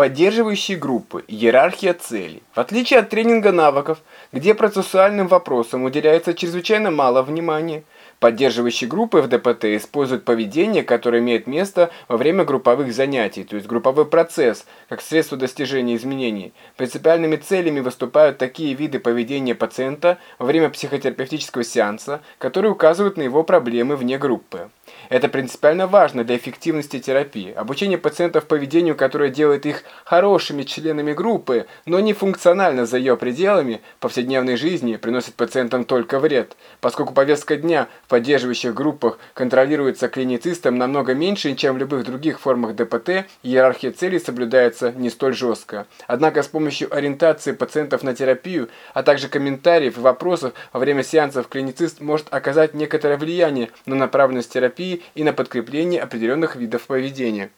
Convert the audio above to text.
Поддерживающие группы. Иерархия целей. В отличие от тренинга навыков, где процессуальным вопросам уделяется чрезвычайно мало внимания, Поддерживающие группы в ДПТ используют поведение, которое имеет место во время групповых занятий, то есть групповой процесс, как средство достижения изменений. Принципиальными целями выступают такие виды поведения пациента во время психотерапевтического сеанса, которые указывают на его проблемы вне группы. Это принципиально важно для эффективности терапии. Обучение пациентов поведению, которое делает их хорошими членами группы, но не функционально за ее пределами повседневной жизни, приносит пациентам только вред, поскольку повестка дня в поддерживающих группах контролируется клиницистом намного меньше, чем в любых других формах ДПТ, иерархия целей соблюдается не столь жестко. Однако с помощью ориентации пациентов на терапию, а также комментариев и вопросов во время сеансов клиницист может оказать некоторое влияние на направленность терапии и на подкрепление определенных видов поведения.